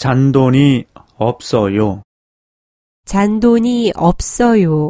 잔돈이 없어요. 잔돈이 없어요.